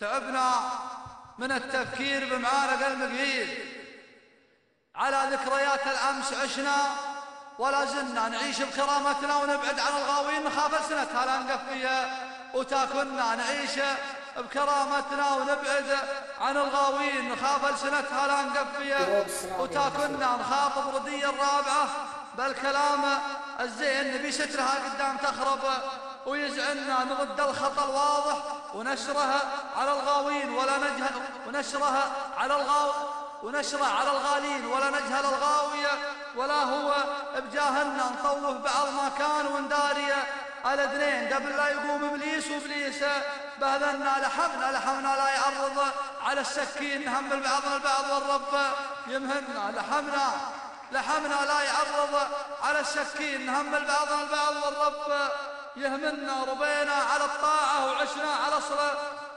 تعبنا من التفكير بمعارك المقيد على ذكريات الأمس عشنا ولا زلنا نعيش بكرامتنا ونبعد عن الغاوين نخاف سنتها لا نقف فيها وتاكلنا نعيش بكرامتنا ونبعد عن الغاوين نخاف السنتها لا نقف فيها وتاكلنا نخاطب ردي الرابعة بالكلام الزين نبي سترها قدام تخرب. ويزعلنا نرد الخطأ الواضح ونشرها على الغاوين ولا نجهل ونشرها على الغاو ونشرها على الغالين ولا نجهل الغاوية. ولا هو بجاهلنا نطوف بعض ما كان وندارية. الاثنين قبل لا يقوم إبليس وابليس بهذنا لحمنا لحمنا لا يعرض. على السكين نهمل بعضنا البعض والرب. يمهنا لحمنا لحمنا لا يعرض. على السكين نهمل بعضنا البعض والرب. يهمنا ربينا على الطاعة وعشنا على أصل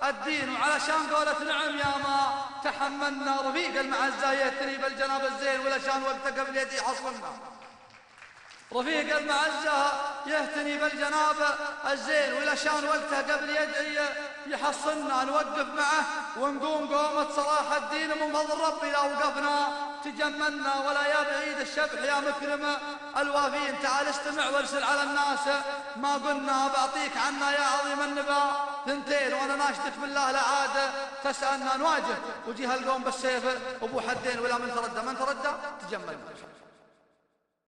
الدين وعلشان قولة نعم يا ما. تحملنا رفيق المعزة يتري بالجناب الزين ولشان وقت قبل يدي حصلنا. رفيق المعزة يهتني بالجناب الزين ولشان وقته قبل يدعي يحصلنا. نوقف معه ونقوم قومة صلاح الدين من فضل ربي لو وقفنا. تجملنا ولا يا بعيد الشبح يا مكرم الوافين تعال استمع وارسل على الناس. ما قلنا بعطيك عنا يا عظيم النبا. ثنتين وأنا ناشدك بالله لا عاد. تسألنا نواجه. وجيه القوم بالسيف. أبو حدين ولا من تردى. من تردى؟ تجملنا.